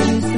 you